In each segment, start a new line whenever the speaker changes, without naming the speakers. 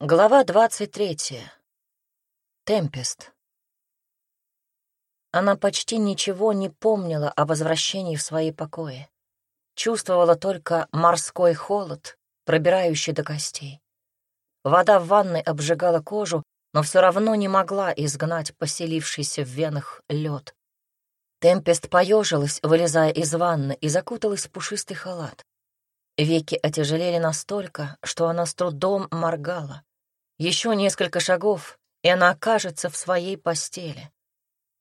Глава двадцать третья. Темпест. Она почти ничего не помнила о возвращении в свои покои. Чувствовала только морской холод, пробирающий до костей. Вода в ванной обжигала кожу, но все равно не могла изгнать поселившийся в венах лед. Темпест поежилась, вылезая из ванны, и закуталась в пушистый халат. Веки отяжелели настолько, что она с трудом моргала. Еще несколько шагов, и она окажется в своей постели.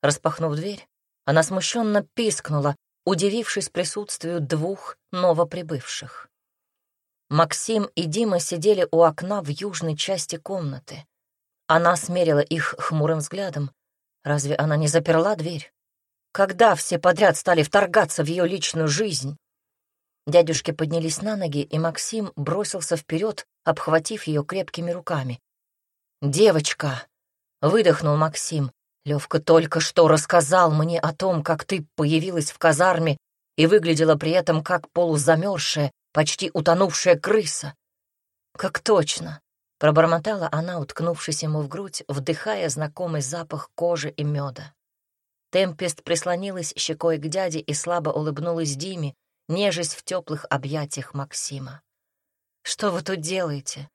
Распахнув дверь, она смущенно пискнула, удивившись присутствию двух новоприбывших. Максим и Дима сидели у окна в южной части комнаты. Она смерила их хмурым взглядом. Разве она не заперла дверь? Когда все подряд стали вторгаться в ее личную жизнь? Дядюшки поднялись на ноги, и Максим бросился вперед, обхватив ее крепкими руками. «Девочка!» — выдохнул Максим. «Левка только что рассказал мне о том, как ты появилась в казарме и выглядела при этом как полузамерзшая, почти утонувшая крыса». «Как точно!» — пробормотала она, уткнувшись ему в грудь, вдыхая знакомый запах кожи и меда. Темпест прислонилась щекой к дяде и слабо улыбнулась Диме, нежесть в теплых объятиях Максима. «Что вы тут делаете?»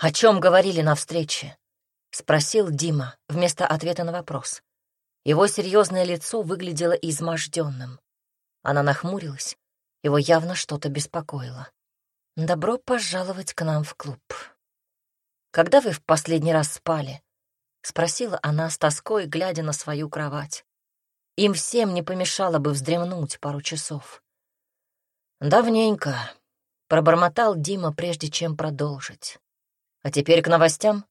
«О чем говорили на встрече?» — спросил Дима вместо ответа на вопрос. Его серьезное лицо выглядело изможденным. Она нахмурилась. Его явно что-то беспокоило. «Добро пожаловать к нам в клуб». «Когда вы в последний раз спали?» — спросила она с тоской, глядя на свою кровать. Им всем не помешало бы вздремнуть пару часов. «Давненько», — пробормотал Дима, прежде чем продолжить. А теперь к новостям.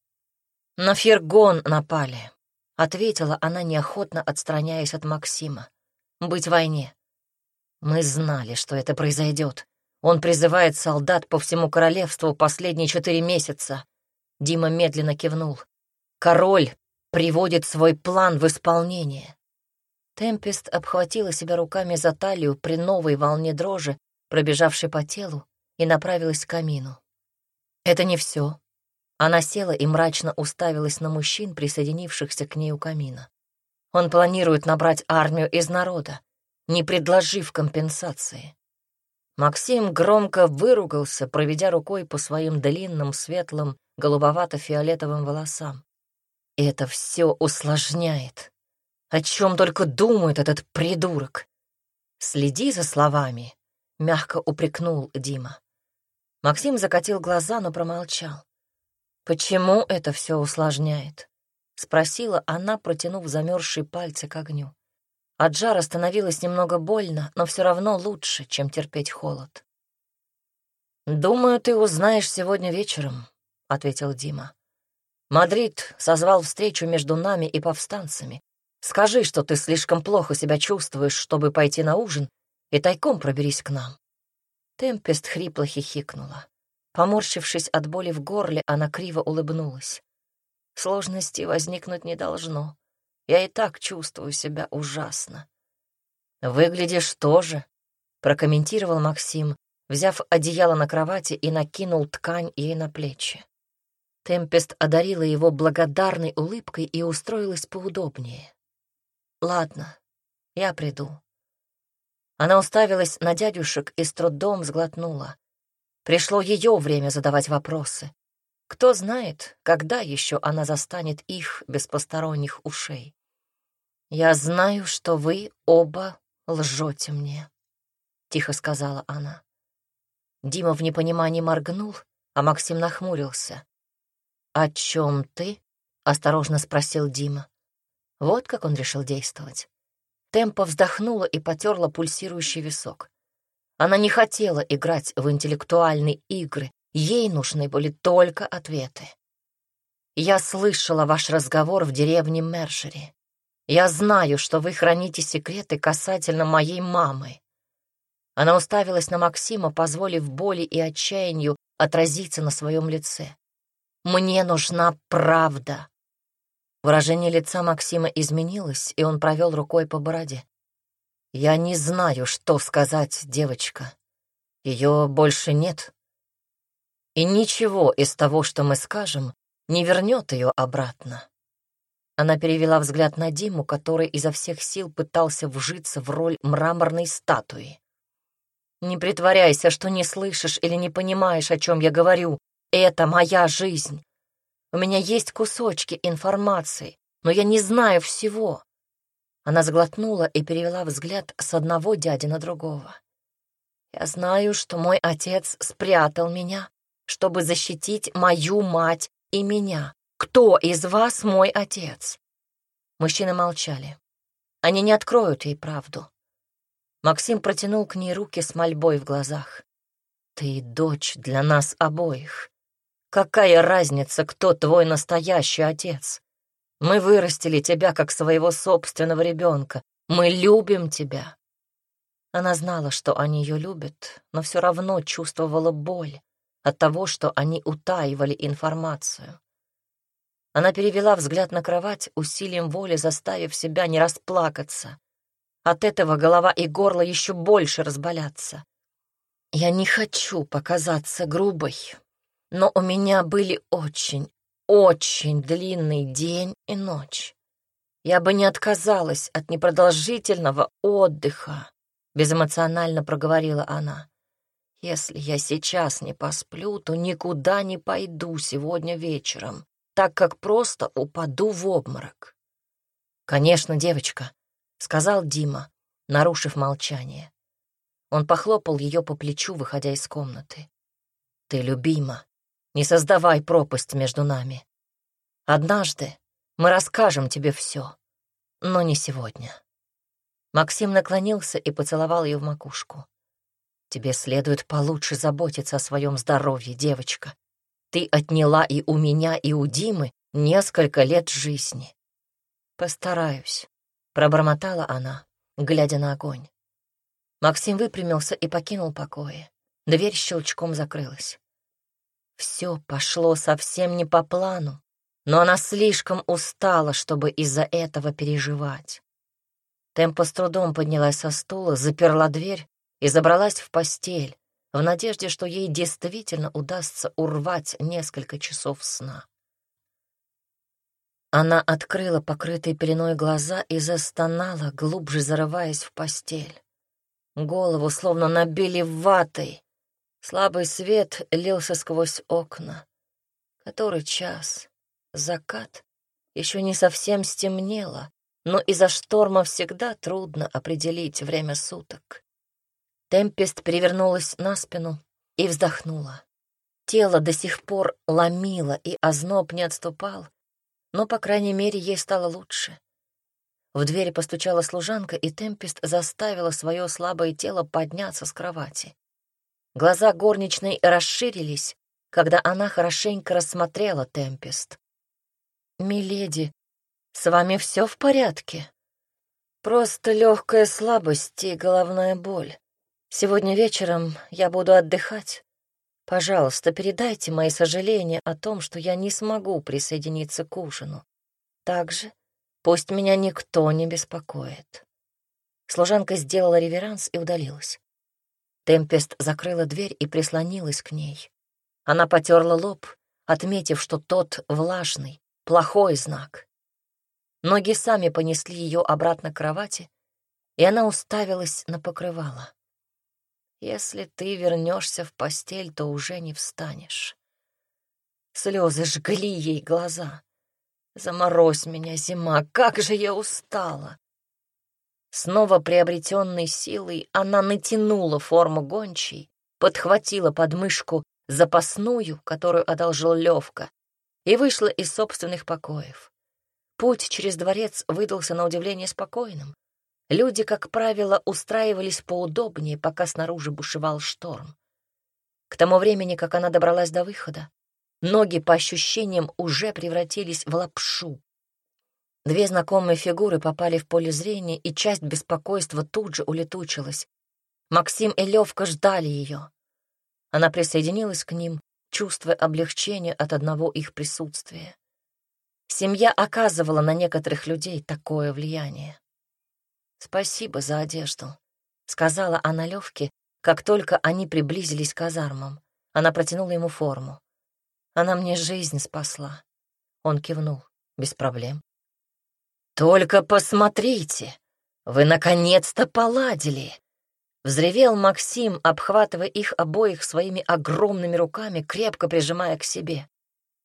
На Фергон напали, — ответила она неохотно, отстраняясь от Максима. Быть в войне. Мы знали, что это произойдет. Он призывает солдат по всему королевству последние четыре месяца. Дима медленно кивнул. Король приводит свой план в исполнение. Темпест обхватила себя руками за талию при новой волне дрожи, пробежавшей по телу, и направилась к камину. Это не все. Она села и мрачно уставилась на мужчин, присоединившихся к ней у камина. Он планирует набрать армию из народа, не предложив компенсации. Максим громко выругался, проведя рукой по своим длинным, светлым, голубовато-фиолетовым волосам. Это все усложняет. О чем только думает этот придурок. Следи за словами, — мягко упрекнул Дима. Максим закатил глаза, но промолчал. «Почему это все усложняет?» — спросила она, протянув замерзшие пальцы к огню. От жара становилось немного больно, но все равно лучше, чем терпеть холод. «Думаю, ты узнаешь сегодня вечером», — ответил Дима. «Мадрид созвал встречу между нами и повстанцами. Скажи, что ты слишком плохо себя чувствуешь, чтобы пойти на ужин, и тайком проберись к нам». Темпест хрипло хихикнула. Поморщившись от боли в горле, она криво улыбнулась. Сложностей возникнуть не должно. Я и так чувствую себя ужасно. «Выглядишь тоже», — прокомментировал Максим, взяв одеяло на кровати и накинул ткань ей на плечи. Темпест одарила его благодарной улыбкой и устроилась поудобнее. «Ладно, я приду». Она уставилась на дядюшек и с трудом сглотнула. Пришло ее время задавать вопросы. Кто знает, когда еще она застанет их без посторонних ушей. «Я знаю, что вы оба лжете мне», — тихо сказала она. Дима в непонимании моргнул, а Максим нахмурился. «О чем ты?» — осторожно спросил Дима. Вот как он решил действовать. Темпа вздохнула и потерла пульсирующий висок. Она не хотела играть в интеллектуальные игры, ей нужны были только ответы. «Я слышала ваш разговор в деревне Мершери. Я знаю, что вы храните секреты касательно моей мамы». Она уставилась на Максима, позволив боли и отчаянию отразиться на своем лице. «Мне нужна правда». Выражение лица Максима изменилось, и он провел рукой по бороде. «Я не знаю, что сказать, девочка. Ее больше нет». И ничего из того, что мы скажем, не вернет ее обратно. Она перевела взгляд на Диму, который изо всех сил пытался вжиться в роль мраморной статуи. «Не притворяйся, что не слышишь или не понимаешь, о чем я говорю. Это моя жизнь. У меня есть кусочки информации, но я не знаю всего». Она сглотнула и перевела взгляд с одного дяди на другого. «Я знаю, что мой отец спрятал меня, чтобы защитить мою мать и меня. Кто из вас мой отец?» Мужчины молчали. Они не откроют ей правду. Максим протянул к ней руки с мольбой в глазах. «Ты дочь для нас обоих. Какая разница, кто твой настоящий отец? Мы вырастили тебя как своего собственного ребенка. Мы любим тебя». Она знала, что они ее любят, но все равно чувствовала боль от того, что они утаивали информацию. Она перевела взгляд на кровать, усилием воли заставив себя не расплакаться. От этого голова и горло еще больше разболятся. Я не хочу показаться грубой, но у меня были очень, очень длинный день и ночь. Я бы не отказалась от непродолжительного отдыха, безэмоционально проговорила она. Если я сейчас не посплю, то никуда не пойду сегодня вечером так как просто упаду в обморок. «Конечно, девочка», — сказал Дима, нарушив молчание. Он похлопал ее по плечу, выходя из комнаты. «Ты любима. Не создавай пропасть между нами. Однажды мы расскажем тебе все, но не сегодня». Максим наклонился и поцеловал ее в макушку. «Тебе следует получше заботиться о своем здоровье, девочка. Ты отняла и у меня, и у Димы несколько лет жизни. Постараюсь, пробормотала она, глядя на огонь. Максим выпрямился и покинул покои. Дверь щелчком закрылась. Все пошло совсем не по плану, но она слишком устала, чтобы из-за этого переживать. Темпа с трудом поднялась со стула, заперла дверь и забралась в постель, в надежде, что ей действительно удастся урвать несколько часов сна. Она открыла покрытые пеленой глаза и застонала, глубже зарываясь в постель. Голову словно набили ватой. Слабый свет лился сквозь окна. Который час? Закат? Еще не совсем стемнело, но из-за шторма всегда трудно определить время суток. Темпест перевернулась на спину и вздохнула. Тело до сих пор ломило, и озноб не отступал, но, по крайней мере, ей стало лучше. В двери постучала служанка, и Темпест заставила свое слабое тело подняться с кровати. Глаза горничной расширились, когда она хорошенько рассмотрела Темпест. «Миледи, с вами все в порядке?» «Просто легкая слабость и головная боль», Сегодня вечером я буду отдыхать. Пожалуйста, передайте мои сожаления о том, что я не смогу присоединиться к ужину. Также пусть меня никто не беспокоит». Служанка сделала реверанс и удалилась. Темпест закрыла дверь и прислонилась к ней. Она потерла лоб, отметив, что тот влажный, плохой знак. Ноги сами понесли ее обратно к кровати, и она уставилась на покрывало. Если ты вернешься в постель, то уже не встанешь. Слезы жгли ей глаза. Заморозь меня, зима, как же я устала. Снова приобретенной силой она натянула форму гончей, подхватила подмышку запасную, которую одолжил Левка, и вышла из собственных покоев. Путь через дворец выдался на удивление спокойным. Люди, как правило, устраивались поудобнее, пока снаружи бушевал шторм. К тому времени, как она добралась до выхода, ноги, по ощущениям, уже превратились в лапшу. Две знакомые фигуры попали в поле зрения, и часть беспокойства тут же улетучилась. Максим и Левка ждали ее. Она присоединилась к ним, чувствуя облегчение от одного их присутствия. Семья оказывала на некоторых людей такое влияние. «Спасибо за одежду», — сказала она Левке, как только они приблизились к казармам. Она протянула ему форму. Она мне жизнь спасла. Он кивнул. Без проблем. «Только посмотрите! Вы наконец-то поладили!» Взревел Максим, обхватывая их обоих своими огромными руками, крепко прижимая к себе.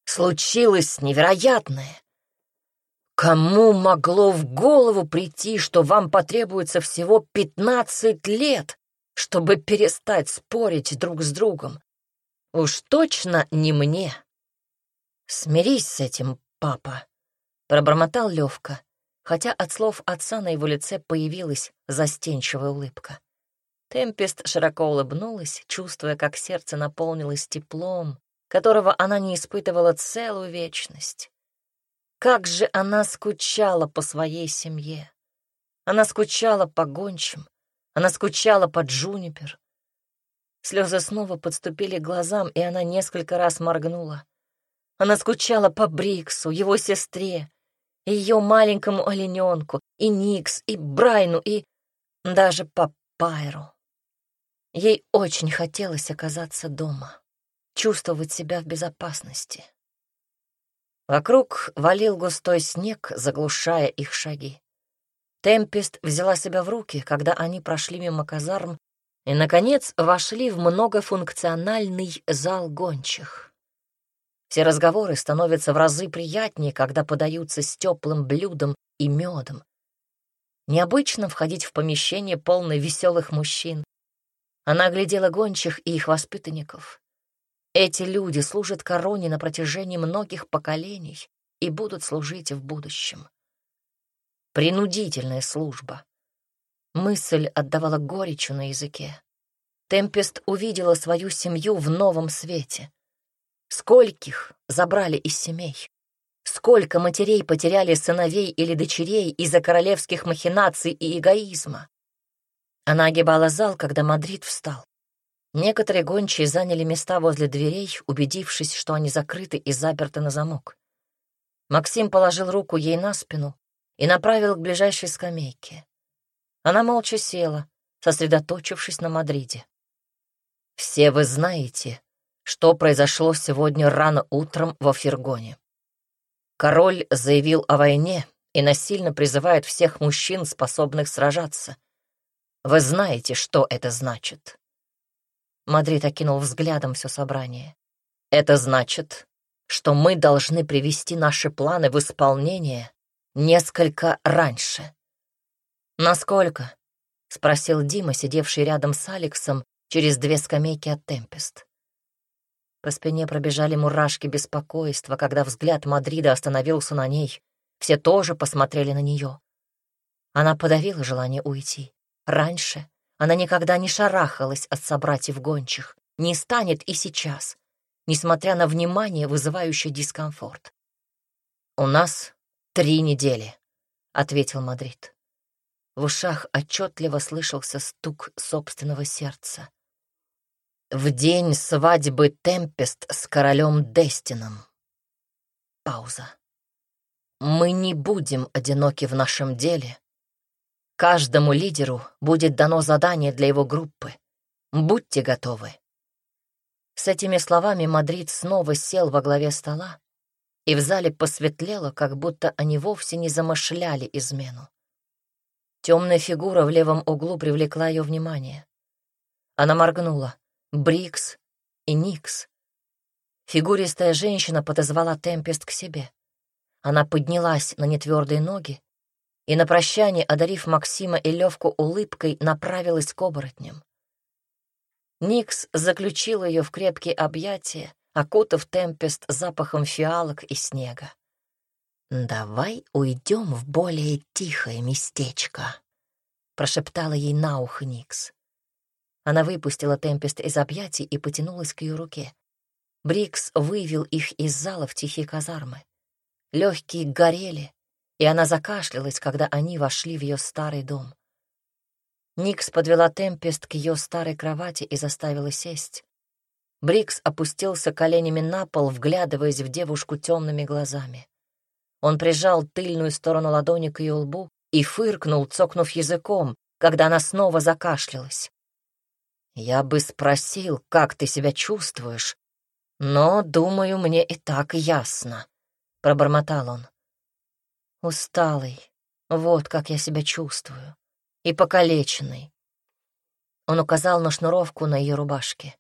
«Случилось невероятное! Кому могло в голову прийти, что вам потребуется всего пятнадцать лет, чтобы перестать спорить друг с другом? Уж точно не мне!» «Смирись с этим, папа», — пробормотал Левка хотя от слов отца на его лице появилась застенчивая улыбка. Темпест широко улыбнулась, чувствуя, как сердце наполнилось теплом, которого она не испытывала целую вечность. Как же она скучала по своей семье! Она скучала по гончим, она скучала по Джунипер. Слезы снова подступили к глазам, и она несколько раз моргнула. Она скучала по Бриксу, его сестре, ее маленькому олененку, и Никс, и Брайну, и даже по Пайру. Ей очень хотелось оказаться дома, чувствовать себя в безопасности. Вокруг валил густой снег, заглушая их шаги. Темпест взяла себя в руки, когда они прошли мимо казарм и, наконец, вошли в многофункциональный зал гончих. Все разговоры становятся в разы приятнее, когда подаются с теплым блюдом и медом. Необычно входить в помещение, полное веселых мужчин. Она оглядела гончих и их воспитанников. Эти люди служат короне на протяжении многих поколений и будут служить в будущем. Принудительная служба. Мысль отдавала горечью на языке. Темпест увидела свою семью в новом свете. Скольких забрали из семей? Сколько матерей потеряли сыновей или дочерей из-за королевских махинаций и эгоизма? Она огибала зал, когда Мадрид встал. Некоторые гончие заняли места возле дверей, убедившись, что они закрыты и заперты на замок. Максим положил руку ей на спину и направил к ближайшей скамейке. Она молча села, сосредоточившись на Мадриде. «Все вы знаете, что произошло сегодня рано утром во Фергоне. Король заявил о войне и насильно призывает всех мужчин, способных сражаться. Вы знаете, что это значит?» Мадрид окинул взглядом все собрание. «Это значит, что мы должны привести наши планы в исполнение несколько раньше». «Насколько?» — спросил Дима, сидевший рядом с Алексом через две скамейки от Темпест. По спине пробежали мурашки беспокойства, когда взгляд Мадрида остановился на ней. Все тоже посмотрели на нее. Она подавила желание уйти. Раньше она никогда не шарахалась от собратьев гончих, не станет и сейчас, несмотря на внимание, вызывающее дискомфорт. «У нас три недели», — ответил Мадрид. В ушах отчетливо слышался стук собственного сердца. В день свадьбы Темпест с королем Дестином. Пауза. Мы не будем одиноки в нашем деле. Каждому лидеру будет дано задание для его группы. Будьте готовы. С этими словами Мадрид снова сел во главе стола, и в зале посветлело, как будто они вовсе не замышляли измену. Темная фигура в левом углу привлекла ее внимание. Она моргнула. Брикс и Никс. Фигуристая женщина подозвала Темпест к себе. Она поднялась на нетвердые ноги и на прощание, одарив Максима и Левку улыбкой, направилась к оборотням. Никс заключил ее в крепкие объятия, окутав Темпест запахом фиалок и снега. «Давай уйдем в более тихое местечко», — прошептала ей на ухо Никс. Она выпустила Темпест из объятий и потянулась к ее руке. Брикс вывел их из зала в тихие казармы. Легкие горели, и она закашлялась, когда они вошли в ее старый дом. Никс подвела Темпест к ее старой кровати и заставила сесть. Брикс опустился коленями на пол, вглядываясь в девушку темными глазами. Он прижал тыльную сторону ладони к ее лбу и фыркнул, цокнув языком, когда она снова закашлялась. Я бы спросил, как ты себя чувствуешь, но, думаю, мне и так ясно, — пробормотал он. Усталый, вот как я себя чувствую, и покалеченный. Он указал на шнуровку на ее рубашке.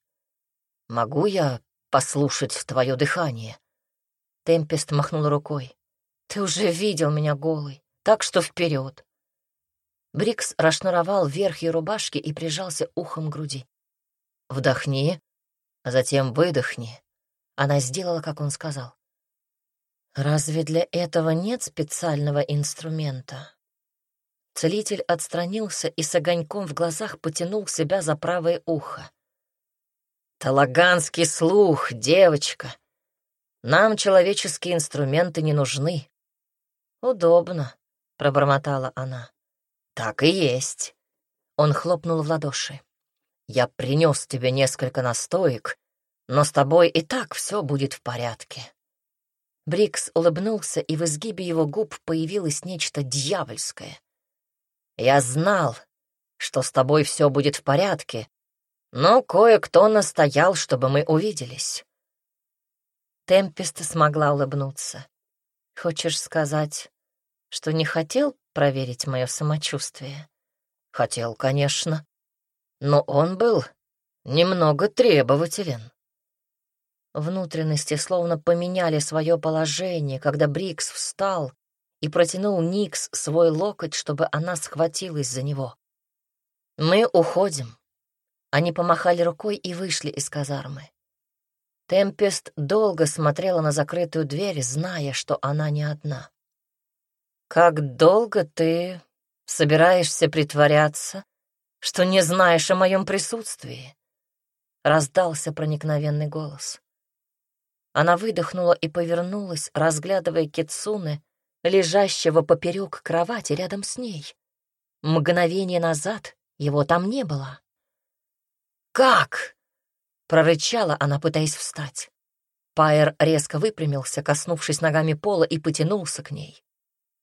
«Могу я послушать твое дыхание?» Темпест махнул рукой. «Ты уже видел меня голый, так что вперед. Брикс расшнуровал верх ее рубашки и прижался ухом к груди. «Вдохни, а затем выдохни». Она сделала, как он сказал. «Разве для этого нет специального инструмента?» Целитель отстранился и с огоньком в глазах потянул себя за правое ухо. «Талаганский слух, девочка!» Нам человеческие инструменты не нужны. Удобно, пробормотала она. Так и есть. Он хлопнул в ладоши. Я принес тебе несколько настоек, но с тобой и так все будет в порядке. Брикс улыбнулся, и в изгибе его губ появилось нечто дьявольское. Я знал, что с тобой все будет в порядке, но кое-кто настоял, чтобы мы увиделись. Темпест смогла улыбнуться. «Хочешь сказать, что не хотел проверить мое самочувствие?» «Хотел, конечно. Но он был немного требователен». Внутренности словно поменяли свое положение, когда Брикс встал и протянул Никс свой локоть, чтобы она схватилась за него. «Мы уходим». Они помахали рукой и вышли из казармы. Темпест долго смотрела на закрытую дверь, зная, что она не одна. «Как долго ты собираешься притворяться, что не знаешь о моем присутствии?» — раздался проникновенный голос. Она выдохнула и повернулась, разглядывая Кицуны, лежащего поперек кровати рядом с ней. Мгновение назад его там не было. «Как?» Прорычала она, пытаясь встать. Пайер резко выпрямился, коснувшись ногами пола, и потянулся к ней.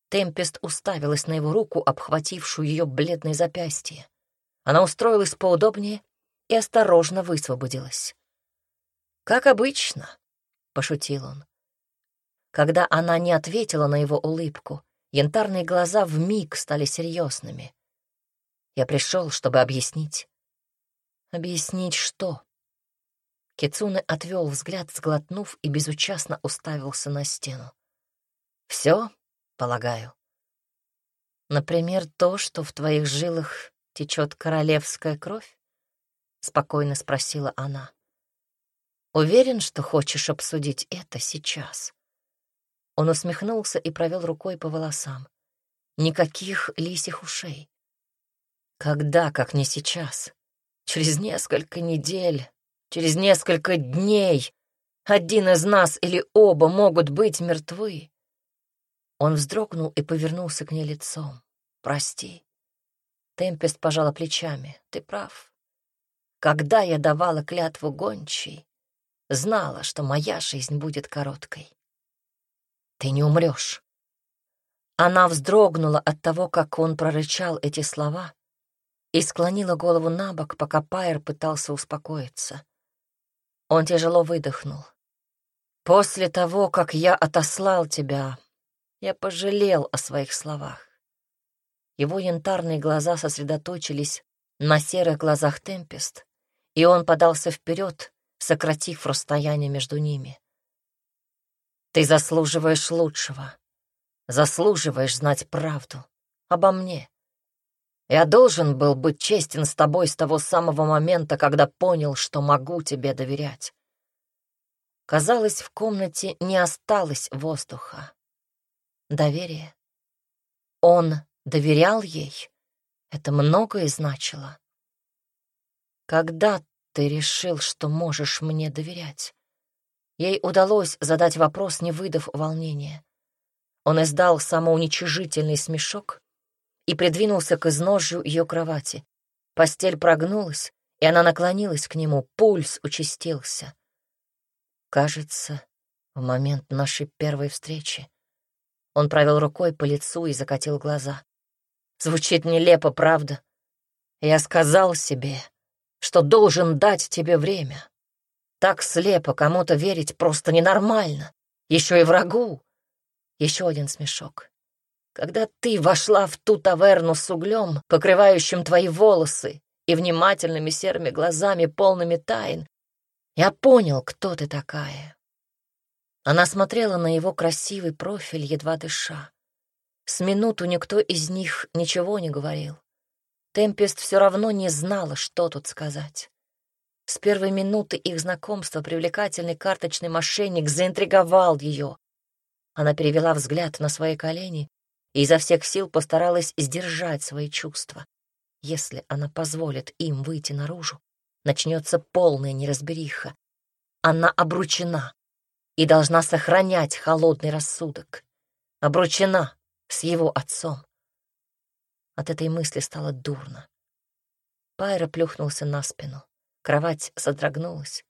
Темпест уставилась на его руку, обхватившую ее бледное запястье. Она устроилась поудобнее и осторожно высвободилась. «Как обычно», — пошутил он. Когда она не ответила на его улыбку, янтарные глаза вмиг стали серьезными. Я пришел, чтобы объяснить. Объяснить что? Кицуне отвел взгляд, сглотнув, и безучастно уставился на стену. «Все, полагаю. Например, то, что в твоих жилах течет королевская кровь?» — спокойно спросила она. «Уверен, что хочешь обсудить это сейчас?» Он усмехнулся и провел рукой по волосам. Никаких лисих ушей. Когда, как не сейчас? Через несколько недель Через несколько дней один из нас или оба могут быть мертвы. Он вздрогнул и повернулся к ней лицом. «Прости». Темпест пожала плечами. «Ты прав. Когда я давала клятву гончей, знала, что моя жизнь будет короткой. Ты не умрешь. Она вздрогнула от того, как он прорычал эти слова, и склонила голову на бок, пока Пайер пытался успокоиться. Он тяжело выдохнул. «После того, как я отослал тебя, я пожалел о своих словах». Его янтарные глаза сосредоточились на серых глазах Темпест, и он подался вперед, сократив расстояние между ними. «Ты заслуживаешь лучшего, заслуживаешь знать правду обо мне. Я должен был быть честен с тобой с того самого момента, когда понял, что могу тебе доверять. Казалось, в комнате не осталось воздуха. Доверие. Он доверял ей. Это многое значило. Когда ты решил, что можешь мне доверять? Ей удалось задать вопрос, не выдав волнения. Он издал самоуничижительный смешок и придвинулся к изножью ее кровати. Постель прогнулась, и она наклонилась к нему, пульс участился. Кажется, в момент нашей первой встречи он провел рукой по лицу и закатил глаза. Звучит нелепо, правда? Я сказал себе, что должен дать тебе время. Так слепо кому-то верить просто ненормально. Еще и врагу. Еще один смешок. Когда ты вошла в ту таверну с углем, покрывающим твои волосы, и внимательными серыми глазами, полными тайн, я понял, кто ты такая. Она смотрела на его красивый профиль, едва дыша. С минуту никто из них ничего не говорил. Темпест все равно не знала, что тут сказать. С первой минуты их знакомства привлекательный карточный мошенник заинтриговал ее. Она перевела взгляд на свои колени и изо всех сил постаралась сдержать свои чувства. Если она позволит им выйти наружу, начнется полная неразбериха. Она обручена и должна сохранять холодный рассудок. Обручена с его отцом. От этой мысли стало дурно. Пайра плюхнулся на спину. Кровать содрогнулась.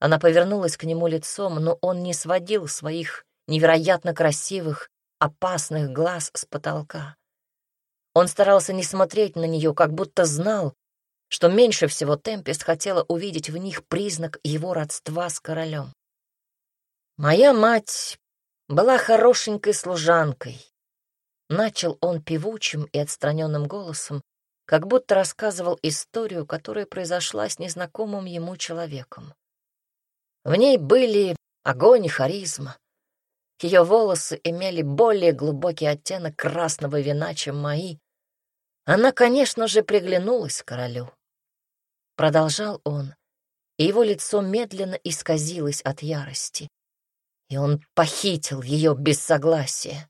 Она повернулась к нему лицом, но он не сводил своих невероятно красивых, опасных глаз с потолка. Он старался не смотреть на нее, как будто знал, что меньше всего Темпест хотела увидеть в них признак его родства с королем. «Моя мать была хорошенькой служанкой», Начал он певучим и отстраненным голосом, как будто рассказывал историю, которая произошла с незнакомым ему человеком. В ней были огонь и харизма. Ее волосы имели более глубокий оттенок красного вина, чем мои. Она, конечно же, приглянулась королю. Продолжал он, и его лицо медленно исказилось от ярости. И он похитил ее без согласия.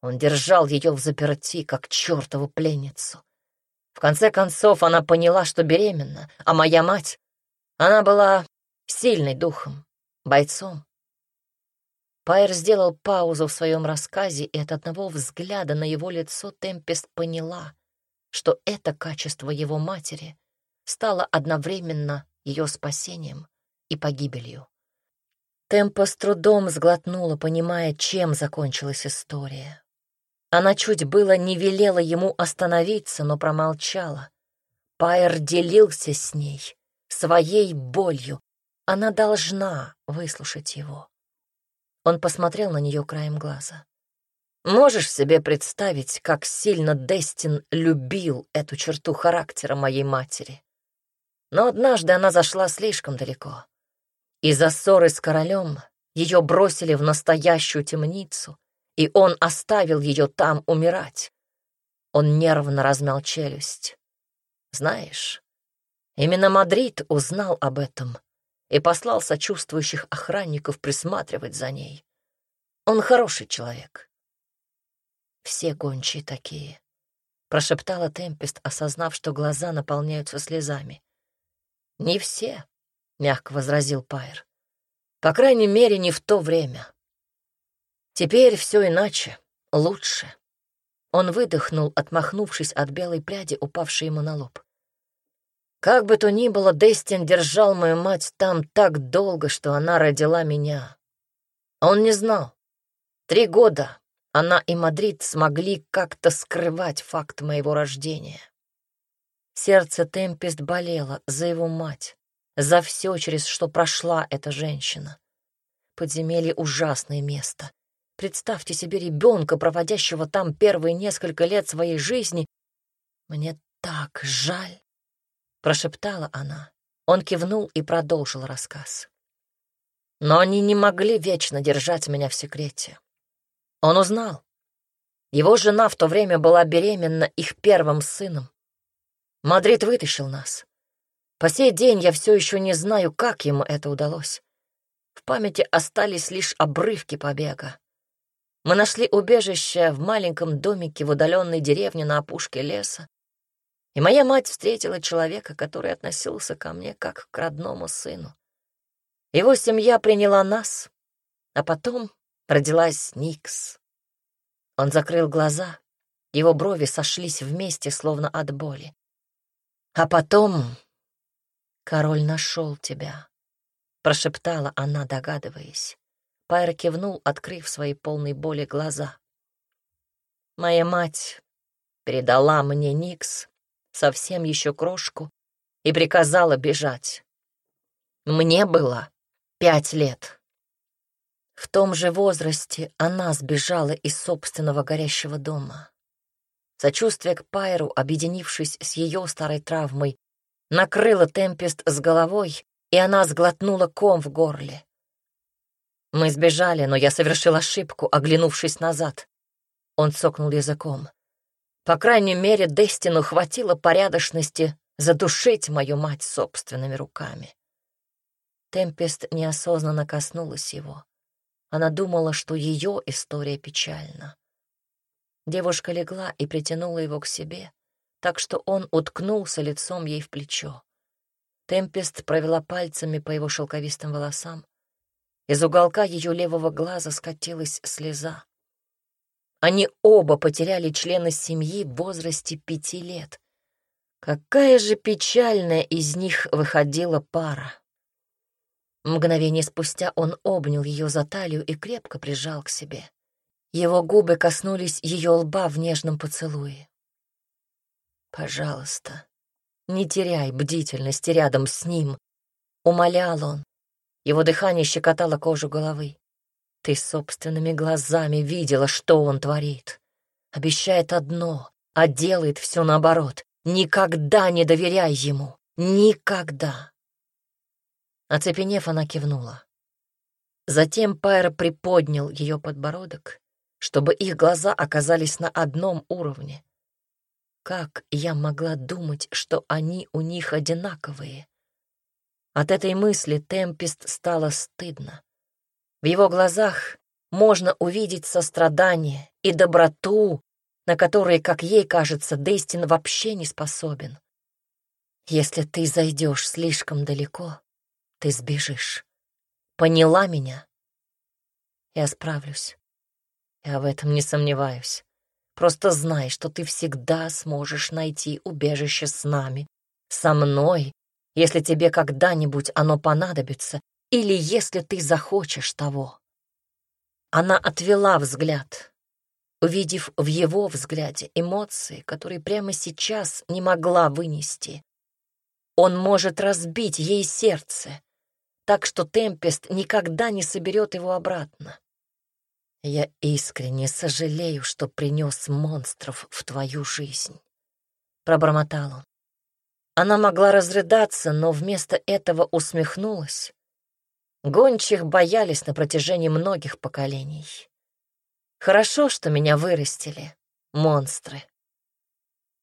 Он держал ее в заперти, как чертову пленницу. В конце концов она поняла, что беременна, а моя мать, она была сильной духом, бойцом. Пайер сделал паузу в своем рассказе, и от одного взгляда на его лицо Темпест поняла, что это качество его матери стало одновременно ее спасением и погибелью. Темпа с трудом сглотнула, понимая, чем закончилась история. Она чуть было не велела ему остановиться, но промолчала. Пайер делился с ней, своей болью. Она должна выслушать его. Он посмотрел на нее краем глаза. Можешь себе представить, как сильно Дестин любил эту черту характера моей матери? Но однажды она зашла слишком далеко. Из-за ссоры с королем ее бросили в настоящую темницу, и он оставил ее там умирать. Он нервно размял челюсть. Знаешь, именно Мадрид узнал об этом и послал сочувствующих охранников присматривать за ней. Он хороший человек. Все гончие такие, — прошептала Темпест, осознав, что глаза наполняются слезами. «Не все», — мягко возразил Пайер. «По крайней мере, не в то время. Теперь все иначе, лучше. Он выдохнул, отмахнувшись от белой пряди, упавшей ему на лоб. Как бы то ни было, Дестин держал мою мать там так долго, что она родила меня. Он не знал. Три года она и Мадрид смогли как-то скрывать факт моего рождения. Сердце Темпест болело за его мать, за все, через что прошла эта женщина. Подземелье — ужасное место. Представьте себе ребенка, проводящего там первые несколько лет своей жизни. Мне так жаль, прошептала она. Он кивнул и продолжил рассказ. Но они не могли вечно держать меня в секрете. Он узнал. Его жена в то время была беременна их первым сыном. Мадрид вытащил нас. По сей день я все еще не знаю, как ему это удалось. В памяти остались лишь обрывки побега. Мы нашли убежище в маленьком домике в удаленной деревне на опушке леса. И моя мать встретила человека, который относился ко мне как к родному сыну. Его семья приняла нас, а потом родилась Никс. Он закрыл глаза, его брови сошлись вместе, словно от боли. А потом король нашел тебя, прошептала она, догадываясь. Пайра кивнул, открыв свои полные боли глаза. «Моя мать передала мне Никс, совсем еще крошку, и приказала бежать. Мне было пять лет. В том же возрасте она сбежала из собственного горящего дома. Сочувствие к Пайру, объединившись с ее старой травмой, накрыло Темпест с головой, и она сглотнула ком в горле. Мы сбежали, но я совершил ошибку, оглянувшись назад. Он цокнул языком. По крайней мере, Дестину хватило порядочности задушить мою мать собственными руками. Темпест неосознанно коснулась его. Она думала, что ее история печальна. Девушка легла и притянула его к себе, так что он уткнулся лицом ей в плечо. Темпест провела пальцами по его шелковистым волосам. Из уголка ее левого глаза скатилась слеза. Они оба потеряли члена семьи в возрасте пяти лет. Какая же печальная из них выходила пара. Мгновение спустя он обнял ее за талию и крепко прижал к себе. Его губы коснулись ее лба в нежном поцелуе. «Пожалуйста, не теряй бдительности рядом с ним», — умолял он. Его дыхание щекотало кожу головы. «Ты собственными глазами видела, что он творит. Обещает одно, а делает все наоборот. Никогда не доверяй ему. Никогда!» Оцепенев, она кивнула. Затем Пайра приподнял ее подбородок, чтобы их глаза оказались на одном уровне. Как я могла думать, что они у них одинаковые? От этой мысли Темпест стало стыдно. В его глазах можно увидеть сострадание и доброту, на которые, как ей кажется, Дейстин вообще не способен. Если ты зайдешь слишком далеко, ты сбежишь. Поняла меня? Я справлюсь. Я в этом не сомневаюсь. Просто знай, что ты всегда сможешь найти убежище с нами, со мной, если тебе когда-нибудь оно понадобится или если ты захочешь того. Она отвела взгляд, увидев в его взгляде эмоции, которые прямо сейчас не могла вынести. Он может разбить ей сердце, так что Темпест никогда не соберет его обратно. Я искренне сожалею, что принес монстров в твою жизнь. Пробормотал он. Она могла разрыдаться, но вместо этого усмехнулась. Гончих боялись на протяжении многих поколений. Хорошо, что меня вырастили, монстры.